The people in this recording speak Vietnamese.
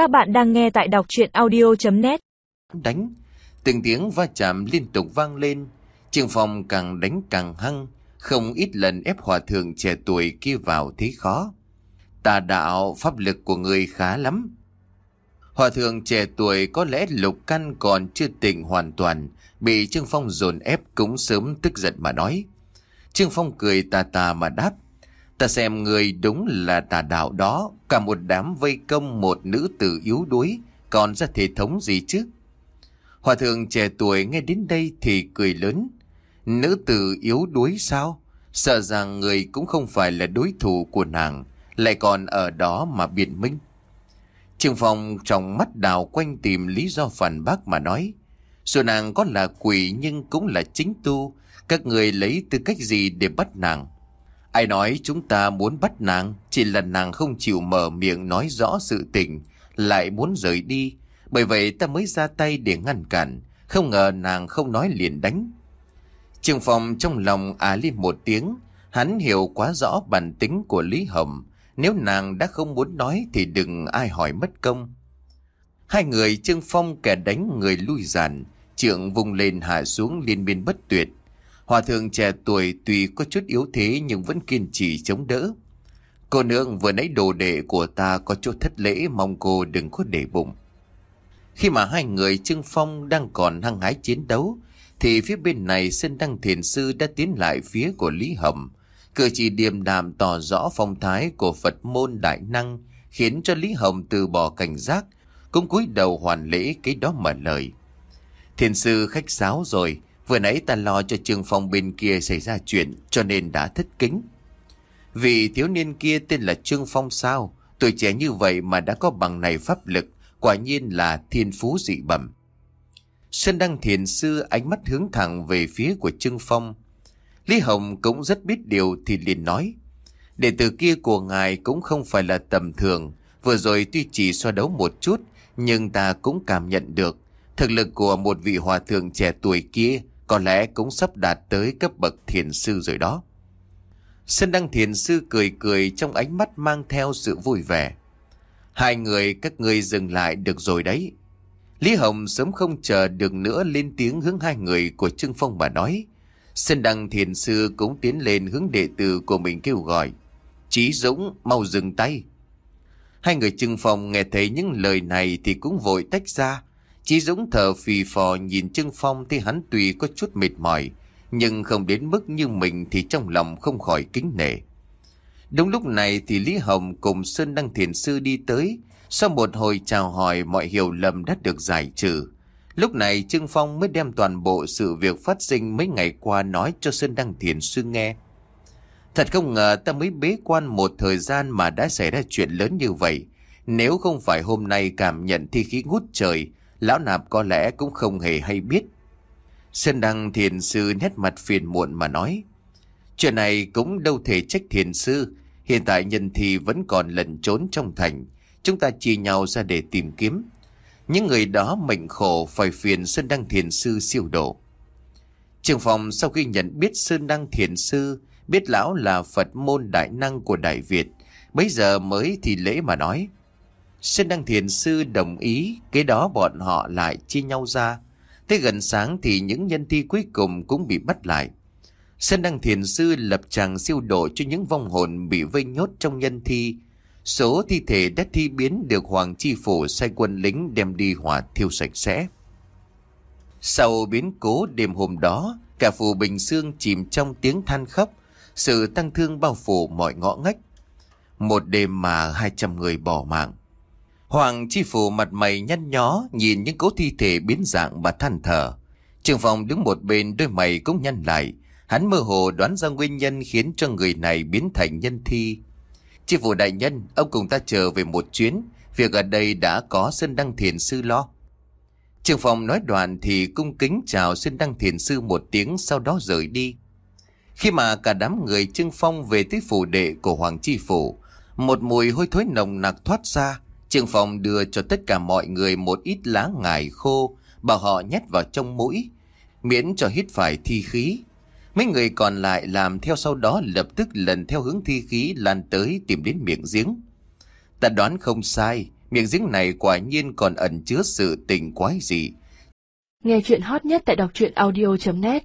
Các bạn đang nghe tại đọc chuyện audio.net Đánh, từng tiếng va chạm liên tục vang lên. Trường phòng càng đánh càng hăng, không ít lần ép hòa thượng trẻ tuổi kia vào thế khó. Tà đạo pháp lực của người khá lắm. Hòa thượng trẻ tuổi có lẽ lục căn còn chưa tỉnh hoàn toàn, bị Trương Phong dồn ép cũng sớm tức giận mà nói. Trương Phong cười tà tà mà đáp. Ta xem người đúng là tà đạo đó, cả một đám vây công một nữ tử yếu đuối, còn ra thể thống gì chứ? Hòa thượng trẻ tuổi nghe đến đây thì cười lớn. Nữ tử yếu đuối sao? Sợ rằng người cũng không phải là đối thủ của nàng, lại còn ở đó mà biện minh. Trường phòng trong mắt đào quanh tìm lý do phản bác mà nói. Dù nàng có là quỷ nhưng cũng là chính tu, các người lấy tư cách gì để bắt nàng? Ai nói chúng ta muốn bắt nàng, chỉ là nàng không chịu mở miệng nói rõ sự tình, lại muốn rời đi. Bởi vậy ta mới ra tay để ngăn cản, không ngờ nàng không nói liền đánh. Trường phòng trong lòng à á lên một tiếng, hắn hiểu quá rõ bản tính của Lý Hồng. Nếu nàng đã không muốn nói thì đừng ai hỏi mất công. Hai người Trương Phong kẻ đánh người lui giàn, trượng vùng lên hạ xuống liên miên bất tuyệt. Hòa thượng trẻ tuổi tuy có chút yếu thế nhưng vẫn kiên trì chống đỡ. Cô nương vừa nãy đồ đệ của ta có chút thất lễ mong cô đừng có để bụng. Khi mà hai người Trương Phong đang còn hăng hái chiến đấu, thì phía bên này Sơn Đăng Thiền Sư đã tiến lại phía của Lý Hầm. Cử chỉ điềm đạm tỏ rõ phong thái của Phật môn đại năng, khiến cho Lý Hồng từ bỏ cảnh giác, cũng cúi đầu hoàn lễ cái đó mà lời. Thiền sư khách sáo rồi, vừa nãy ta lo cho trường phòng bên kia xảy ra chuyện, cho nên đã thất kính. Vì thiếu niên kia tên là Trương Phong sao, tuổi trẻ như vậy mà đã có bằng này pháp lực, quả nhiên là thiên phú dị bẩm. Sơn Đăng Thiền Sư ánh mắt hướng thẳng về phía của Trương Phong. Lý Hồng cũng rất biết điều thì liền nói. Đệ tử kia của ngài cũng không phải là tầm thường. Vừa rồi tuy chỉ so đấu một chút, nhưng ta cũng cảm nhận được. Thực lực của một vị hòa thượng trẻ tuổi kia có lẽ cũng sắp đạt tới cấp bậc thiền sư rồi đó. Sơn Đăng Thiền Sư cười cười trong ánh mắt mang theo sự vui vẻ. Hai người, các ngươi dừng lại được rồi đấy. Lý Hồng sớm không chờ được nữa lên tiếng hướng hai người của Trương Phong mà nói. Sơn Đăng Thiền Sư cũng tiến lên hướng đệ tử của mình kêu gọi. Chí Dũng, mau dừng tay. Hai người Trương Phong nghe thấy những lời này thì cũng vội tách ra. Chí Dũng thở phì phò nhìn Trương Phong thì hắn tuy có chút mệt mỏi. Nhưng không đến mức như mình thì trong lòng không khỏi kính nể. Đúng lúc này thì Lý Hồng cùng Sơn Đăng Thiền Sư đi tới. Sau một hồi chào hỏi mọi hiểu lầm đã được giải trừ. Lúc này Trương Phong mới đem toàn bộ sự việc phát sinh mấy ngày qua nói cho Sơn Đăng Thiền Sư nghe. Thật không ngờ ta mới bế quan một thời gian mà đã xảy ra chuyện lớn như vậy. Nếu không phải hôm nay cảm nhận thi khí ngút trời, lão nạp có lẽ cũng không hề hay biết. Sơn Đăng Thiền Sư nét mặt phiền muộn mà nói. Chuyện này cũng đâu thể trách Thiền Sư. Hiện tại nhân thi vẫn còn lẩn trốn trong thành. Chúng ta chia nhau ra để tìm kiếm. Những người đó mệnh khổ phải phiền Sơn Đăng Thiền Sư siêu độ. Trường phòng sau khi nhận biết Sơn Đăng Thiền Sư, biết lão là Phật môn đại năng của Đại Việt, bây giờ mới thì lễ mà nói. Sơn Đăng Thiền Sư đồng ý, cái đó bọn họ lại chia nhau ra. Tới gần sáng thì những nhân thi cuối cùng cũng bị bắt lại. Sơn Đăng Thiền Sư lập tràng siêu độ cho những vong hồn bị vây nhốt trong nhân thi. Số thi thể đã thi biến được Hoàng Chi Phủ sai quân lính đem đi hỏa thiêu sạch sẽ. Sau biến cố đêm hôm đó, cả phủ Bình Sương chìm trong tiếng than khóc, sự tăng thương bao phủ mọi ngõ ngách. Một đêm mà 200 người bỏ mạng. Hoàng Chi Phủ mặt mày nhăn nhó nhìn những cố thi thể biến dạng và than thở. Trường phòng đứng một bên đôi mày cũng nhăn lại. Hắn mơ hồ đoán ra nguyên nhân khiến cho người này biến thành nhân thi. Chi phủ đại nhân, ông cùng ta chờ về một chuyến. Việc ở đây đã có Sơn Đăng Thiền Sư lo. Trường phòng nói đoạn thì cung kính chào Sơn Đăng Thiền Sư một tiếng sau đó rời đi. Khi mà cả đám người Trương Phong về tới phủ đệ của Hoàng Chi Phủ, một mùi hôi thối nồng nặc thoát ra. Trương Phong đưa cho tất cả mọi người một ít lá ngải khô, bảo họ nhét vào trong mũi, miễn cho hít phải thi khí. Mấy người còn lại làm theo sau đó lập tức lần theo hướng thi khí lan tới tìm đến miệng giếng. Ta đoán không sai, Miệng giếng này quả nhiên còn ẩn chứa sự tình quái gì. Nghe chuyện hot nhất tại đọc truyện audio.net